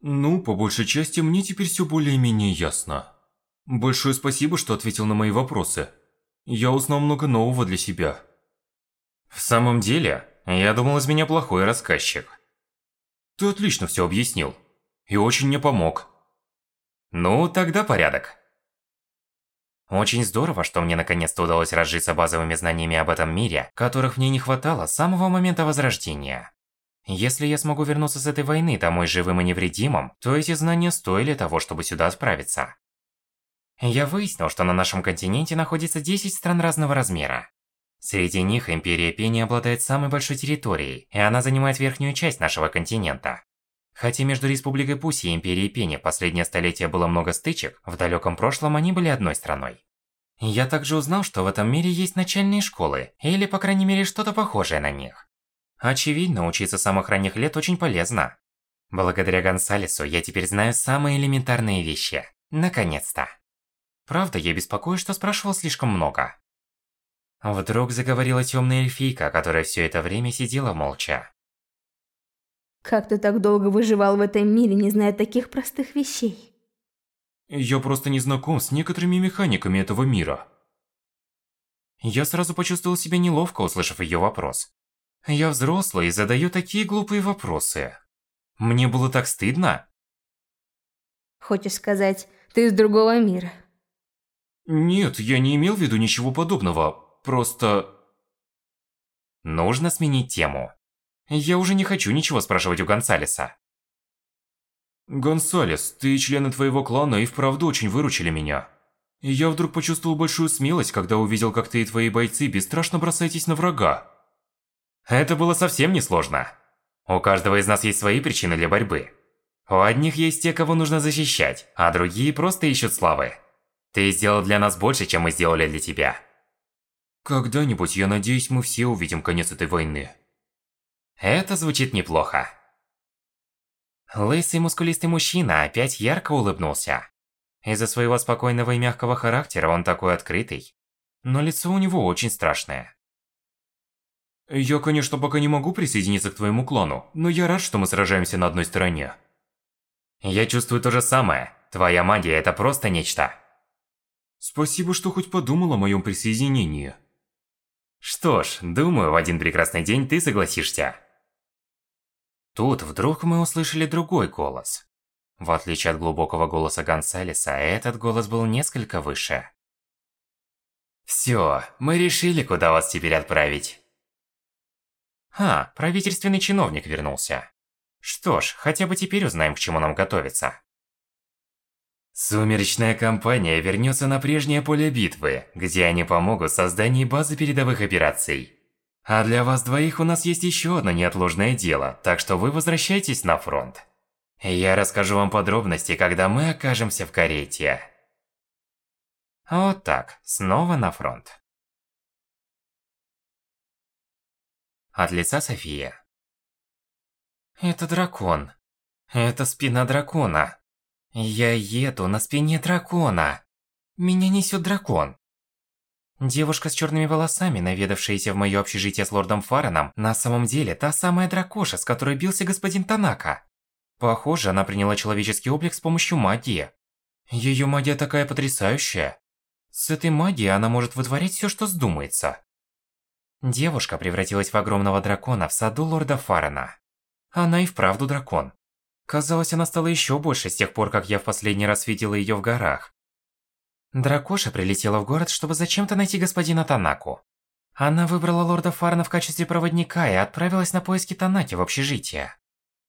Ну, по большей части, мне теперь все более-менее ясно. Большое спасибо, что ответил на мои вопросы. Я узнал много нового для себя. В самом деле, я думал, из меня плохой рассказчик. Ты отлично все объяснил. И очень мне помог. Ну, тогда порядок. Очень здорово, что мне наконец-то удалось разжиться базовыми знаниями об этом мире, которых мне не хватало с самого момента Возрождения. Если я смогу вернуться с этой войны домой живым и невредимым, то эти знания стоили того, чтобы сюда отправиться. Я выяснил, что на нашем континенте находится 10 стран разного размера. Среди них Империя Пени обладает самой большой территорией, и она занимает верхнюю часть нашего континента. Хотя между Республикой Пуси и Империей Пени последнее столетие было много стычек, в далеком прошлом они были одной страной. Я также узнал, что в этом мире есть начальные школы, или по крайней мере что-то похожее на них. Очевидно, учиться с самых ранних лет очень полезно. Благодаря Гонсалесу я теперь знаю самые элементарные вещи. Наконец-то. Правда, я беспокоюсь, что спрашивал слишком много. Вдруг заговорила темная эльфийка, которая все это время сидела молча. Как ты так долго выживал в этом мире, не зная таких простых вещей? Я просто не знаком с некоторыми механиками этого мира. Я сразу почувствовал себя неловко, услышав ее вопрос. Я взрослый и задаю такие глупые вопросы. Мне было так стыдно. Хочешь сказать, ты из другого мира? Нет, я не имел в виду ничего подобного. Просто... Нужно сменить тему. Я уже не хочу ничего спрашивать у Гонсалеса. Гонсалес, ты и члены твоего клана и вправду очень выручили меня. Я вдруг почувствовал большую смелость, когда увидел, как ты и твои бойцы бесстрашно бросаетесь на врага. Это было совсем несложно. У каждого из нас есть свои причины для борьбы. У одних есть те, кого нужно защищать, а другие просто ищут славы. Ты сделал для нас больше, чем мы сделали для тебя. Когда-нибудь, я надеюсь, мы все увидим конец этой войны. Это звучит неплохо. Лысый мускулистый мужчина опять ярко улыбнулся. Из-за своего спокойного и мягкого характера он такой открытый. Но лицо у него очень страшное. Я, конечно, пока не могу присоединиться к твоему клану, но я рад, что мы сражаемся на одной стороне. Я чувствую то же самое. Твоя магия – это просто нечто. Спасибо, что хоть подумал о моем присоединении. Что ж, думаю, в один прекрасный день ты согласишься. Тут вдруг мы услышали другой голос. В отличие от глубокого голоса Гонсалеса, этот голос был несколько выше. Всё, мы решили, куда вас теперь отправить. А, правительственный чиновник вернулся. Что ж, хотя бы теперь узнаем, к чему нам готовиться. Сумеречная компания вернется на прежнее поле битвы, где они помогут в создании базы передовых операций. А для вас двоих у нас есть еще одно неотложное дело, так что вы возвращайтесь на фронт. Я расскажу вам подробности, когда мы окажемся в карете. Вот так, снова на фронт. От лица София. Это дракон. Это спина дракона. Я еду на спине дракона. Меня несет дракон. Девушка с черными волосами, наведавшаяся в мое общежитие с лордом Фареном, на самом деле та самая дракоша, с которой бился господин Танака. Похоже, она приняла человеческий облик с помощью магии. Ее магия такая потрясающая. С этой магией она может вытворять все, что вздумается. Девушка превратилась в огромного дракона в саду лорда Фарена. Она и вправду дракон. Казалось, она стала еще больше с тех пор, как я в последний раз видела ее в горах. Дракоша прилетела в город, чтобы зачем-то найти господина Танаку. Она выбрала лорда Фарна в качестве проводника и отправилась на поиски Танаки в общежитие.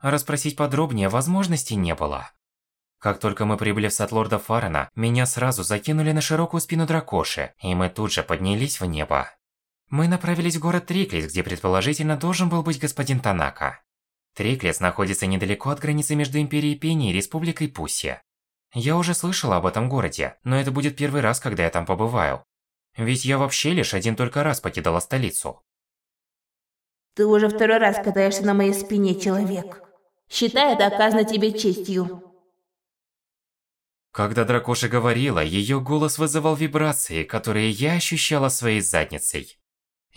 Расспросить подробнее возможности не было. Как только мы прибыли в сад лорда Фарена, меня сразу закинули на широкую спину дракоши, и мы тут же поднялись в небо. Мы направились в город Триклис, где предположительно должен был быть господин Танака. Триклес находится недалеко от границы между Империей Пени и Республикой Пусси. Я уже слышала об этом городе, но это будет первый раз, когда я там побываю. Ведь я вообще лишь один только раз покидала столицу. Ты уже второй раз катаешься на моей спине, человек. Считай это оказано тебе честью. Когда Дракоша говорила, ее голос вызывал вибрации, которые я ощущала своей задницей.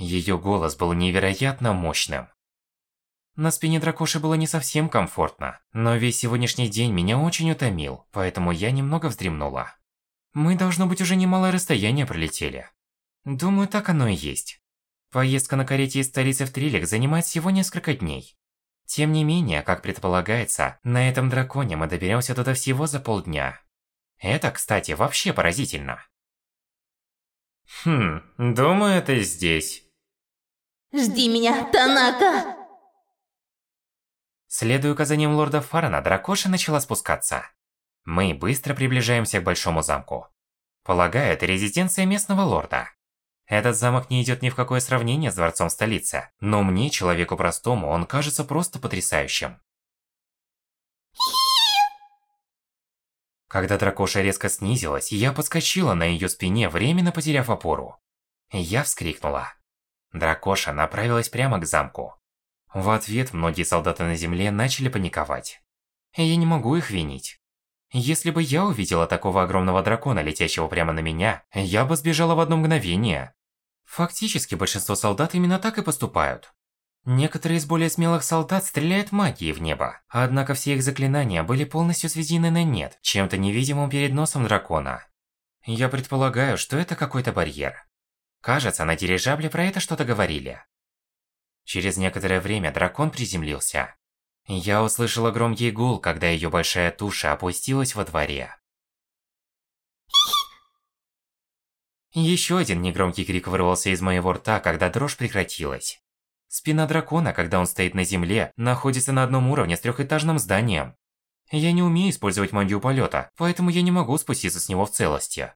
Ее голос был невероятно мощным. На спине дракоши было не совсем комфортно, но весь сегодняшний день меня очень утомил, поэтому я немного вздремнула. Мы, должно быть, уже немалое расстояние пролетели. Думаю, так оно и есть. Поездка на карете из столицы в Трилик занимает всего несколько дней. Тем не менее, как предполагается, на этом драконе мы доберемся туда всего за полдня. Это, кстати, вообще поразительно. Хм, думаю, это здесь. Жди меня, Танака! Следуя указаниям лорда Фарана, дракоша начала спускаться. Мы быстро приближаемся к большому замку. Полагаю, это резиденция местного лорда. Этот замок не идет ни в какое сравнение с дворцом столицы, но мне, человеку простому, он кажется просто потрясающим. Когда дракоша резко снизилась, я подскочила на ее спине, временно потеряв опору. Я вскрикнула. Дракоша направилась прямо к замку. В ответ многие солдаты на земле начали паниковать. Я не могу их винить. Если бы я увидела такого огромного дракона, летящего прямо на меня, я бы сбежала в одно мгновение. Фактически большинство солдат именно так и поступают. Некоторые из более смелых солдат стреляют магией в небо, однако все их заклинания были полностью сведены на нет, чем-то невидимым перед носом дракона. Я предполагаю, что это какой-то барьер. Кажется, на дирижабле про это что-то говорили. Через некоторое время дракон приземлился. Я услышала громкий гул, когда ее большая туша опустилась во дворе. Еще один негромкий крик вырвался из моего рта, когда дрожь прекратилась. Спина дракона, когда он стоит на земле, находится на одном уровне с трехэтажным зданием. Я не умею использовать магию полета, поэтому я не могу спуститься с него в целости.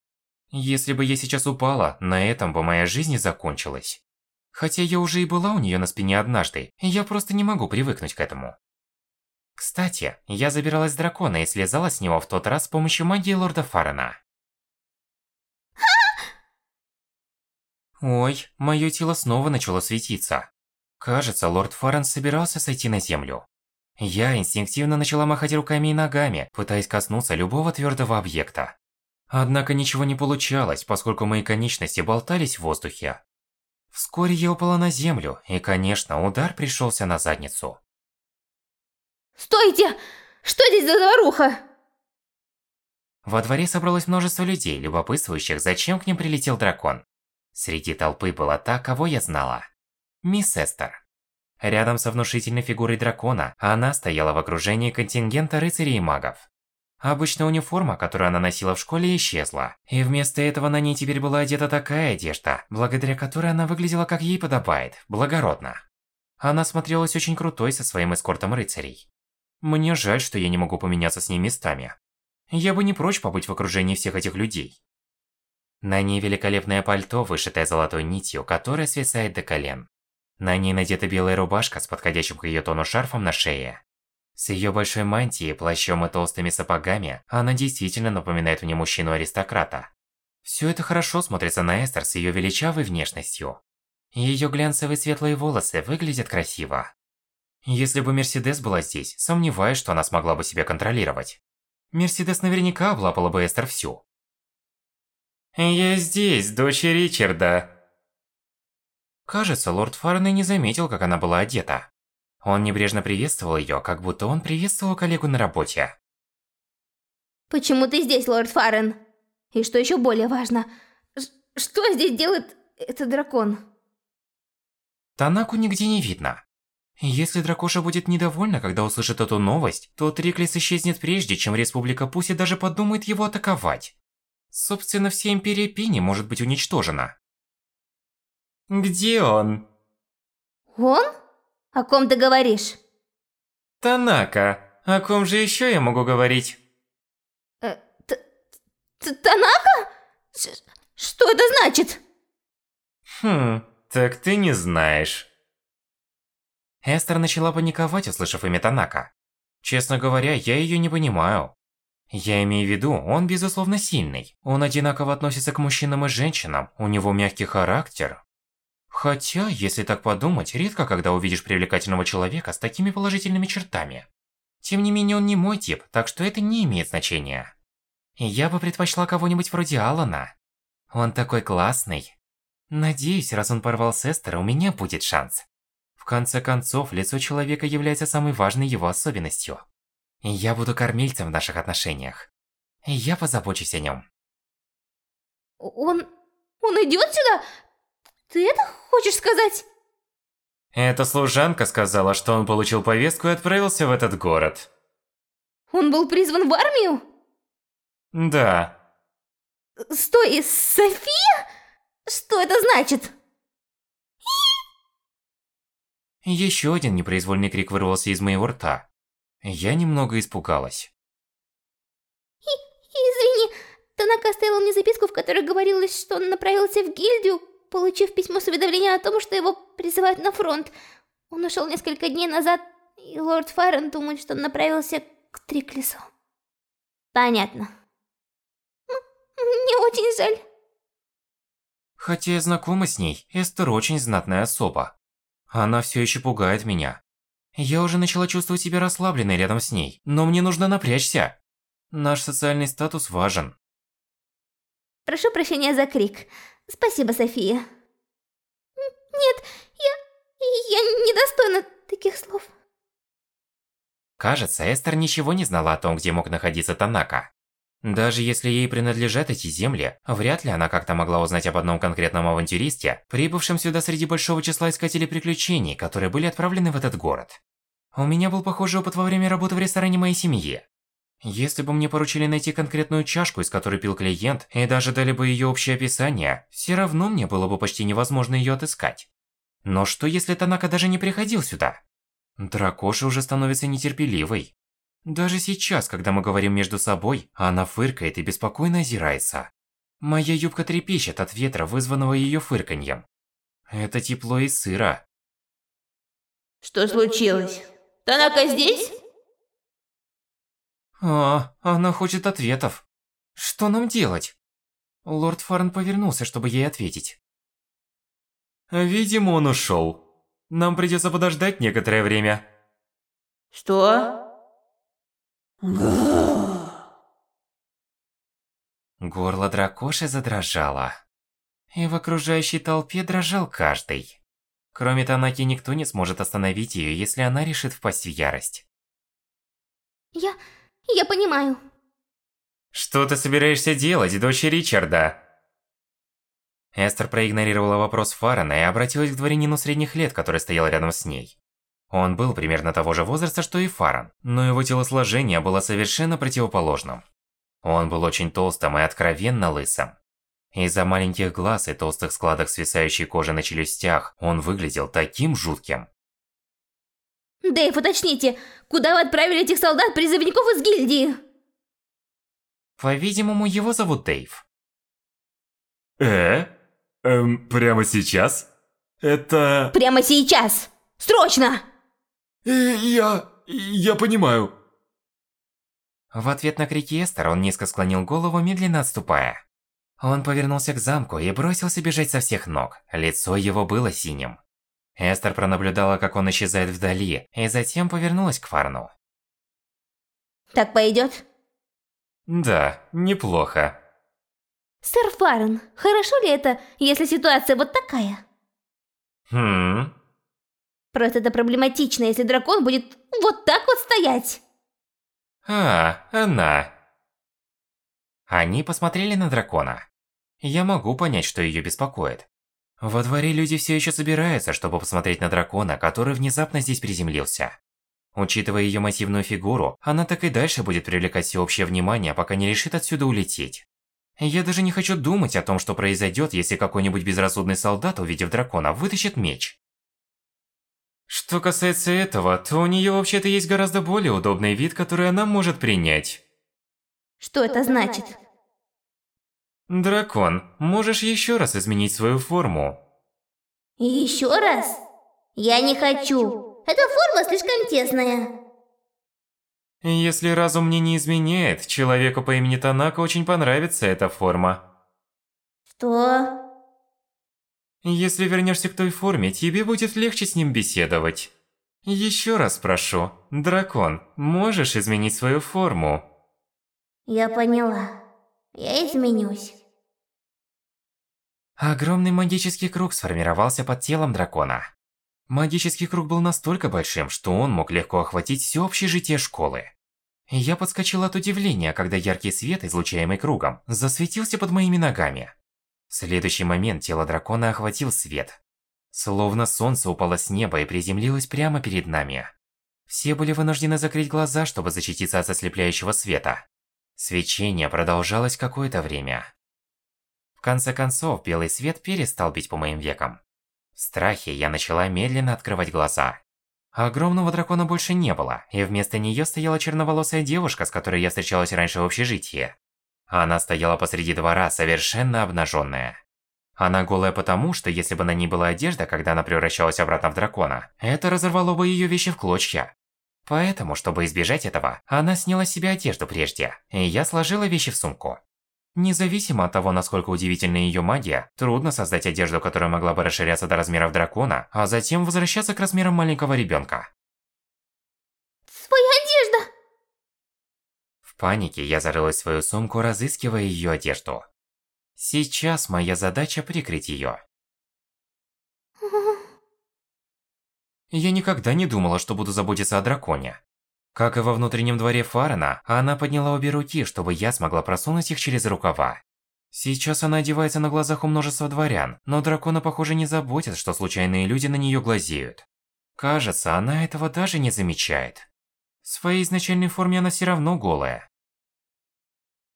Если бы я сейчас упала, на этом бы моя жизнь закончилась. Хотя я уже и была у нее на спине однажды, я просто не могу привыкнуть к этому. Кстати, я забиралась с дракона и слезала с него в тот раз с помощью магии лорда Фарена. Ой, мое тело снова начало светиться. Кажется, лорд Фарен собирался сойти на землю. Я инстинктивно начала махать руками и ногами, пытаясь коснуться любого твердого объекта. Однако ничего не получалось, поскольку мои конечности болтались в воздухе. Вскоре я упала на землю, и, конечно, удар пришелся на задницу. Стойте! Что здесь за заваруха? Во дворе собралось множество людей, любопытствующих, зачем к ним прилетел дракон. Среди толпы была та, кого я знала. Мисс Эстер. Рядом со внушительной фигурой дракона, она стояла в окружении контингента рыцарей и магов. Обычная униформа, которую она носила в школе, исчезла. И вместо этого на ней теперь была одета такая одежда, благодаря которой она выглядела как ей подобает, благородно. Она смотрелась очень крутой со своим эскортом рыцарей. Мне жаль, что я не могу поменяться с ней местами. Я бы не прочь побыть в окружении всех этих людей. На ней великолепное пальто, вышитое золотой нитью, которое свисает до колен. На ней надета белая рубашка с подходящим к ее тону шарфом на шее. С ее большой мантией, плащом и толстыми сапогами, она действительно напоминает мне мужчину-аристократа. Все это хорошо смотрится на Эстер с ее величавой внешностью. Ее глянцевые светлые волосы выглядят красиво. Если бы Мерседес была здесь, сомневаюсь, что она смогла бы себя контролировать. Мерседес наверняка облапала бы Эстер всю. «Я здесь, дочь Ричарда». Кажется, лорд Фарней не заметил, как она была одета. Он небрежно приветствовал ее, как будто он приветствовал коллегу на работе. Почему ты здесь, лорд Фарен? И что еще более важно, что здесь делает этот дракон? Танаку нигде не видно. Если Дракоша будет недовольна, когда услышит эту новость, то Триклис исчезнет прежде, чем Республика Пуси даже подумает его атаковать. Собственно, вся Империя Пини может быть уничтожена. Где он? Он? О ком ты говоришь? Танака. О ком же еще я могу говорить? Э, Танака? Что это значит? Хм, так ты не знаешь. Эстер начала паниковать, услышав имя Танака. Честно говоря, я ее не понимаю. Я имею в виду, он безусловно сильный. Он одинаково относится к мужчинам и женщинам, у него мягкий характер. Хотя, если так подумать, редко когда увидишь привлекательного человека с такими положительными чертами. Тем не менее, он не мой тип, так что это не имеет значения. Я бы предпочла кого-нибудь вроде Алана. Он такой классный. Надеюсь, раз он порвал с Эстер, у меня будет шанс. В конце концов, лицо человека является самой важной его особенностью. Я буду кормильцем в наших отношениях. Я позабочусь о нем. Он... он идет сюда? Ты это хочешь сказать? Эта служанка сказала, что он получил повестку и отправился в этот город. Он был призван в армию? Да. Стой, София? Что это значит? Еще один непроизвольный крик вырвался из моего рта. Я немного испугалась. И извини, Танака оставил мне записку, в которой говорилось, что он направился в гильдию, получив письмо с уведомлением о том, что его призывают на фронт. Он ушел несколько дней назад, и лорд Фарен думает, что он направился к Триклису. Понятно. Мне очень жаль. Хотя я знакома с ней, Эстер очень знатная особа. Она все еще пугает меня. Я уже начала чувствовать себя расслабленной рядом с ней, но мне нужно напрячься. Наш социальный статус важен. Прошу прощения за крик. Спасибо, София. Нет, я... я недостойна таких слов. Кажется, Эстер ничего не знала о том, где мог находиться Танака. Даже если ей принадлежат эти земли, вряд ли она как-то могла узнать об одном конкретном авантюристе, прибывшем сюда среди большого числа искателей приключений, которые были отправлены в этот город. У меня был похожий опыт во время работы в ресторане моей семьи. Если бы мне поручили найти конкретную чашку, из которой пил клиент, и даже дали бы ее общее описание, все равно мне было бы почти невозможно ее отыскать. Но что если Танака даже не приходил сюда? Дракоша уже становится нетерпеливой. Даже сейчас, когда мы говорим между собой, она фыркает и беспокойно озирается. Моя юбка трепещет от ветра, вызванного ее фырканьем. Это тепло и сыро. Что случилось? Танака здесь? А, она хочет ответов. Что нам делать? Лорд Фарн повернулся, чтобы ей ответить. Видимо, он ушел. Нам придется подождать некоторое время. Что? Горло дракоши задрожало. И в окружающей толпе дрожал каждый. Кроме Танаки, никто не сможет остановить ее, если она решит впасть в ярость. Я... я понимаю. Что ты собираешься делать, дочь Ричарда? Эстер проигнорировала вопрос Фарена и обратилась к дворянину средних лет, который стоял рядом с ней. Он был примерно того же возраста, что и Фаран, но его телосложение было совершенно противоположным. Он был очень толстым и откровенно лысым. Из-за маленьких глаз и толстых складок свисающей кожи на челюстях, он выглядел таким жутким. Дэйв, уточните, куда вы отправили этих солдат-призывников из гильдии? По-видимому, его зовут Дэйв. Э? Эм, прямо сейчас? Это... Прямо сейчас! Срочно! Я... я понимаю. В ответ на крики Эстер он низко склонил голову, медленно отступая. Он повернулся к замку и бросился бежать со всех ног. Лицо его было синим. Эстер пронаблюдала, как он исчезает вдали, и затем повернулась к Фарну. Так пойдет? Да, неплохо. Сэр Фарн, хорошо ли это, если ситуация вот такая? Хм... Просто это проблематично, если дракон будет вот так вот стоять. А, она. Они посмотрели на дракона. Я могу понять, что ее беспокоит. Во дворе люди все еще собираются, чтобы посмотреть на дракона, который внезапно здесь приземлился. Учитывая ее массивную фигуру, она так и дальше будет привлекать всеобщее внимание, пока не решит отсюда улететь. Я даже не хочу думать о том, что произойдет, если какой-нибудь безрассудный солдат, увидев дракона, вытащит меч. Что касается этого, то у нее вообще-то есть гораздо более удобный вид, который она может принять. Что это значит? Дракон, можешь еще раз изменить свою форму. еще раз? Я не хочу. Эта форма слишком тесная. Если разум мне не изменяет, человеку по имени Танака очень понравится эта форма. Что? Если вернешься к той форме, тебе будет легче с ним беседовать. Еще раз прошу, дракон, можешь изменить свою форму? Я поняла. Я изменюсь. Огромный магический круг сформировался под телом дракона. Магический круг был настолько большим, что он мог легко охватить все общежитие школы. Я подскочил от удивления, когда яркий свет, излучаемый кругом, засветился под моими ногами. В следующий момент тело дракона охватил свет. Словно солнце упало с неба и приземлилось прямо перед нами. Все были вынуждены закрыть глаза, чтобы защититься от ослепляющего света. Свечение продолжалось какое-то время. В конце концов, белый свет перестал бить по моим векам. В страхе я начала медленно открывать глаза. Огромного дракона больше не было, и вместо нее стояла черноволосая девушка, с которой я встречалась раньше в общежитии. Она стояла посреди двора, совершенно обнаженная. Она голая потому, что если бы на ней была одежда, когда она превращалась обратно в дракона, это разорвало бы ее вещи в клочья. Поэтому, чтобы избежать этого, она сняла с себя одежду прежде, и я сложила вещи в сумку. Независимо от того, насколько удивительна ее магия, трудно создать одежду, которая могла бы расширяться до размеров дракона, а затем возвращаться к размерам маленького ребенка. Своя одежда! В панике я зарылась в свою сумку, разыскивая ее одежду. Сейчас моя задача прикрыть ее. Я никогда не думала, что буду заботиться о драконе. Как и во внутреннем дворе Фарена, она подняла обе руки, чтобы я смогла просунуть их через рукава. Сейчас она одевается на глазах у множества дворян, но дракона, похоже, не заботит, что случайные люди на нее глазеют. Кажется, она этого даже не замечает. В своей изначальной форме она все равно голая.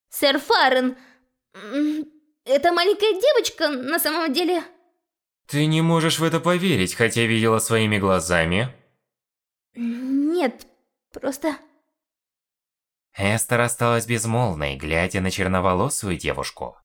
Сэр Фарен, это маленькая девочка на самом деле? Ты не можешь в это поверить, хотя видела своими глазами? Нет, Просто... Эстер осталась безмолвной, глядя на черноволосую девушку.